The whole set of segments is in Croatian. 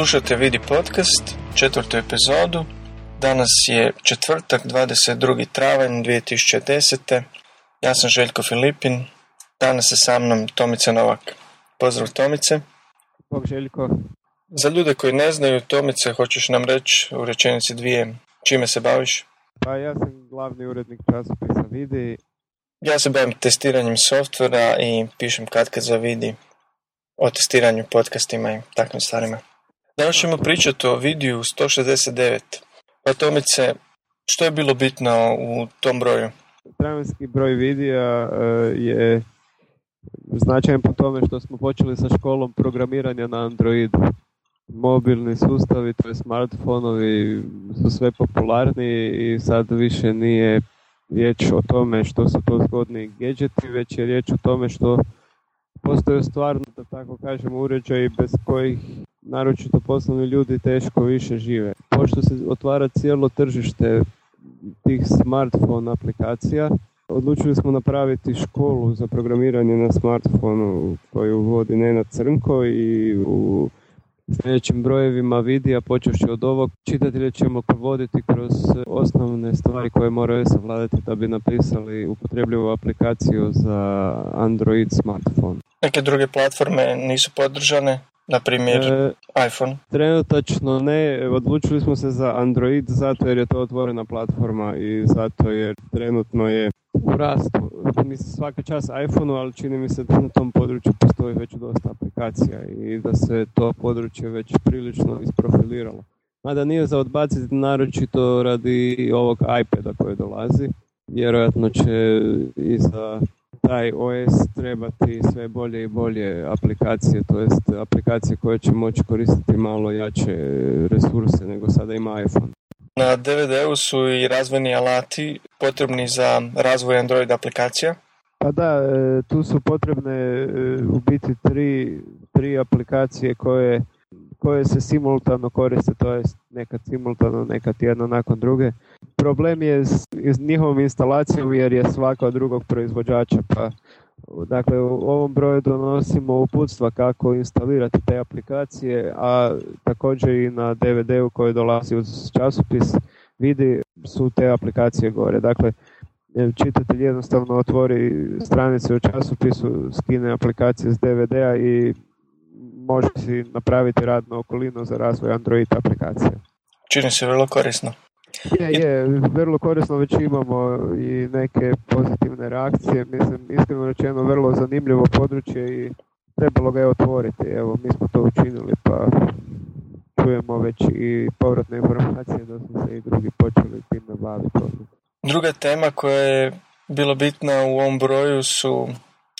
Slušajte Vidi podcast, četvrtu epizodu. Danas je četvrtak, 22. travanj 2010. Ja sam Željko Filipin. Danas je sa mnom Tomica Novak. Pozdrav Tomice. Bog Željko. Za ljude koji ne znaju, Tomice, hoćeš nam reći u rečenici dvije čime se baviš? Pa ja sam glavni urednik časopisa Vidi. Ja se bavim testiranjem softvera i pišem kad za Vidi o testiranju podcastima i takvim stvarima. Danas ćemo pričati o vidiju 169. Pa Tomice, što je bilo bitno u tom broju? Travanski broj videa e, je značajan po tome što smo počeli sa školom programiranja na Androidu. Mobilni sustavi, to je smartfonovi su sve popularniji i sad više nije riječ o tome što su to zgodni gadgeti, već je riječ o tome što postoje stvarno, da tako kažemo, uređaji bez kojih naročito poslovni ljudi teško više žive. Pošto se otvara cijelo tržište tih smartphone aplikacija, odlučili smo napraviti školu za programiranje na smartfonu koju vodi Nena Crnko i u sljedećim brojevima videa, počevši od ovog, čitatelje ćemo voditi kroz osnovne stvari koje moraju savladati da bi napisali upotrebljivu aplikaciju za Android smartphone. Neke druge platforme nisu podržane, na primjer e, iPhone? Trenutačno ne, odlučili smo se za Android zato jer je to otvorena platforma i zato jer trenutno je u rastu. Mislim svaka čas iPhoneu, ali čini mi se da na tom području postoji već dosta aplikacija i da se to područje već prilično isprofiliralo. Mada nije za odbaciti naročito radi ovog iPada koji dolazi. Vjerojatno će i za taj OS trebati sve bolje i bolje aplikacije, to jest aplikacije koje će moći koristiti malo jače resurse nego sada ima iPhone. Na DVD-u su i razvojni alati potrebni za razvoj Android aplikacija? Pa da, e, tu su potrebne e, u biti tri, tri aplikacije koje, koje se simultano koriste, to jest nekad simultano, nekad jedno nakon druge. Problem je s, njihovom instalacijom jer je svaka od drugog proizvođača, pa Dakle, u ovom broju donosimo uputstva kako instalirati te aplikacije, a također i na DVD-u koji dolazi uz časopis vidi su te aplikacije gore. Dakle, čitatelj jednostavno otvori stranice u časopisu, skine aplikacije s DVD-a i može si napraviti radnu okolinu za razvoj Android aplikacije. Čini se vrlo korisno. Je, je, vrlo korisno već imamo i neke pozitivne reakcije, mislim, iskreno rečeno, vrlo zanimljivo područje i trebalo ga je otvoriti, evo, mi smo to učinili, pa čujemo već i povratne informacije da su se i drugi počeli time baviti. Druga tema koja je bilo bitna u ovom broju su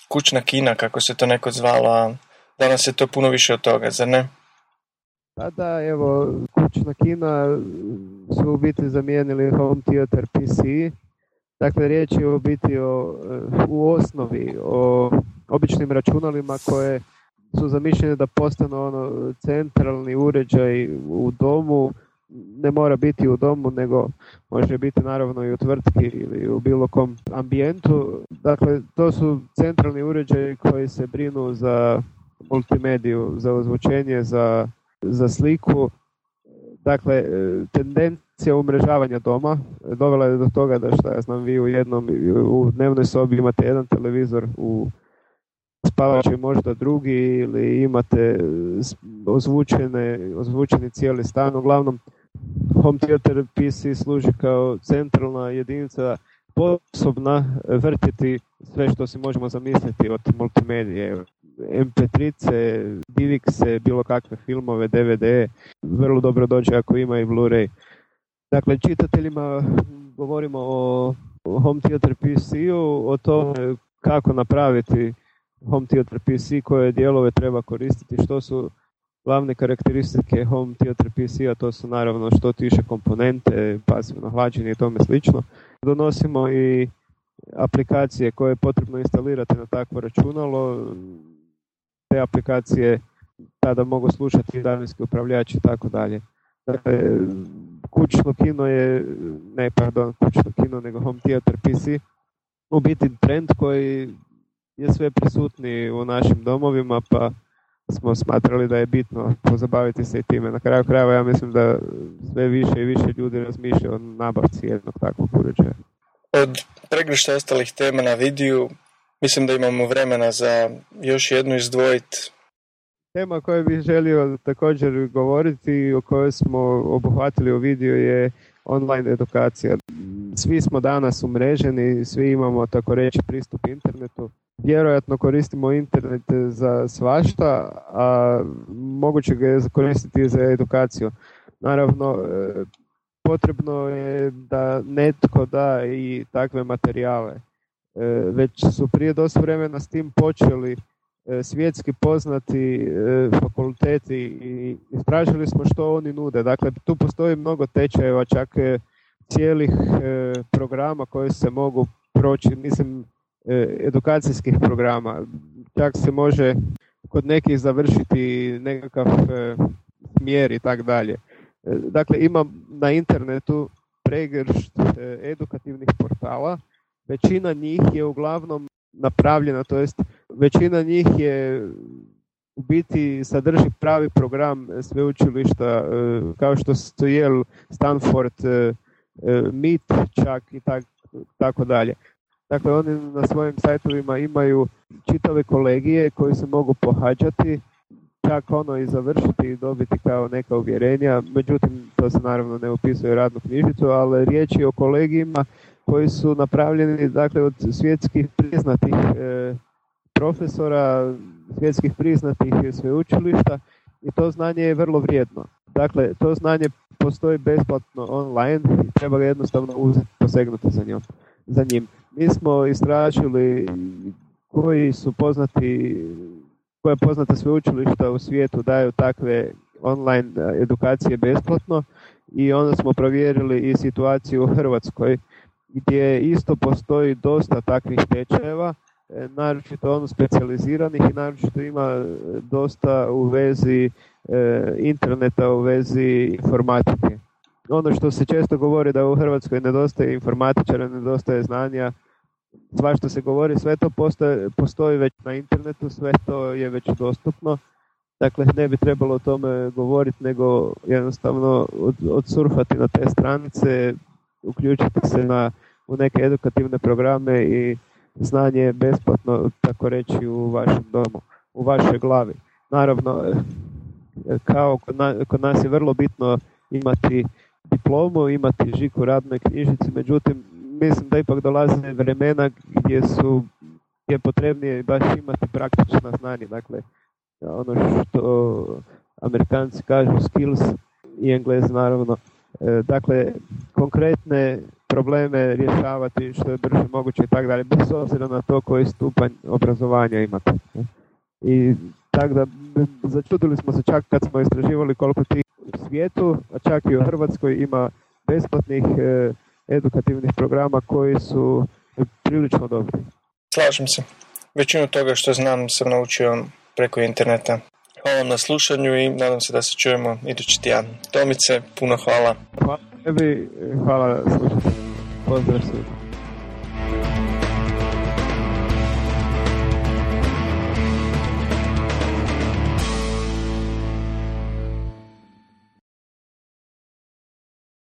kućna kina, kako se to neko zvalo, danas je to puno više od toga, zar ne? Pa da, evo, kućna kina su u biti zamijenili Home Theater PC. Dakle, riječ je u biti o, u osnovi o običnim računalima koje su zamišljene da postanu ono centralni uređaj u domu, ne mora biti u domu, nego može biti naravno i u tvrtki ili u bilo kom ambijentu. Dakle, to su centralni uređaji koji se brinu za multimediju, za ozvučenje, za za sliku. Dakle, e, tendencija umrežavanja doma dovela je do toga da šta ja znam, vi u jednom, u dnevnoj sobi imate jedan televizor, u spavačoj možda drugi ili imate ozvučene, ozvučeni cijeli stan. Uglavnom, home theater PC služi kao centralna jedinica sposobna vrtiti sve što si možemo zamisliti od multimedije. MP3-ce, DivX-e, bilo kakve filmove, DVD, vrlo dobro dođe ako ima i Blu-ray. Dakle, čitateljima govorimo o Home Theater PC-u, o tome kako napraviti Home Theater PC, koje dijelove treba koristiti, što su glavne karakteristike Home Theater PC-a, to su naravno što tiše komponente, pasivno hlađenje i tome slično. Donosimo i aplikacije koje je potrebno instalirati na takvo računalo, te aplikacije tada mogu slušati daljinski upravljači i tako dalje. Dakle, kućno kino je, ne pardon, kućno kino, nego home theater PC, u biti trend koji je sve prisutniji u našim domovima, pa smo smatrali da je bitno pozabaviti se i time. Na kraju krajeva ja mislim da sve više i više ljudi razmišlja o nabavci jednog takvog uređaja. Od pregrišta ostalih tema na vidiju, mislim da imamo vremena za još jednu izdvojiti. Tema koju bih želio također govoriti i o kojoj smo obuhvatili u videu je online edukacija. Svi smo danas umreženi, svi imamo tako reći pristup internetu. Vjerojatno koristimo internet za svašta, a moguće ga je koristiti za edukaciju. Naravno, e, potrebno je da netko da i takve materijale. E, već su prije dosta vremena s tim počeli e, svjetski poznati fakulteti i istražili smo što oni nude. Dakle, tu postoji mnogo tečajeva, čak cijelih programa koji se mogu proći, mislim, edukacijskih programa. Čak se može kod nekih završiti nekakav smjer i tak dalje. E, dakle, imam na internetu pregršt e, edukativnih portala. Većina njih je uglavnom napravljena, to jest većina njih je u biti sadrži pravi program sveučilišta e, kao što su Yale, Stanford, MIT čak i tako dalje. Dakle, oni na svojim sajtovima imaju čitave kolegije koji se mogu pohađati čak ono i završiti i dobiti kao neka uvjerenja, međutim to se naravno ne upisuje radnu knjižicu, ali riječ je o kolegijima koji su napravljeni dakle od svjetskih priznatih e, profesora, svjetskih priznatih sveučilišta i to znanje je vrlo vrijedno. Dakle, to znanje postoji besplatno online i treba ga jednostavno uzeti, posegnuti za, njom, za njim. Mi smo istražili koji su poznati koje poznata sveučilišta u svijetu daju takve online edukacije besplatno i onda smo provjerili i situaciju u Hrvatskoj gdje isto postoji dosta takvih tečajeva, e, naročito ono specijaliziranih i naročito ima e, dosta u vezi interneta, u vezi informatike. Ono što se često govori da u Hrvatskoj nedostaje informatičara, nedostaje znanja, svašta se govori, sve to postoji, postoji već na internetu, sve to je već dostupno. Dakle, ne bi trebalo o tome govoriti, nego jednostavno od, odsurfati na te stranice, uključiti se na, u neke edukativne programe i znanje je besplatno, tako reći, u vašem domu, u vašoj glavi. Naravno, kao kod, nas je vrlo bitno imati diplomu, imati žiku radnoj knjižici, međutim, mislim da ipak dolaze vremena gdje su je potrebnije baš imati praktična znanja. Dakle, ono što Amerikanci kažu skills i Englezi naravno. E, dakle, konkretne probleme rješavati što je brže moguće i tako dalje, bez obzira na to koji stupanj obrazovanja imate. I tako da začudili smo se čak kad smo istraživali koliko ti u svijetu, a čak i u Hrvatskoj ima besplatnih e, edukativnih programa koji su prilično dobri. Slažem se. Većinu toga što znam sam naučio preko interneta. Hvala na slušanju i nadam se da se čujemo idući tjedan. Tomice, puno hvala. Hvala tebi, hvala slušateljima. Pozdrav svima.